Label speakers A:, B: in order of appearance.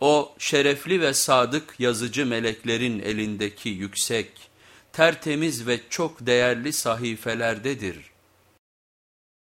A: O şerefli ve sadık yazıcı meleklerin elindeki yüksek, tertemiz ve çok değerli sahifelerdedir.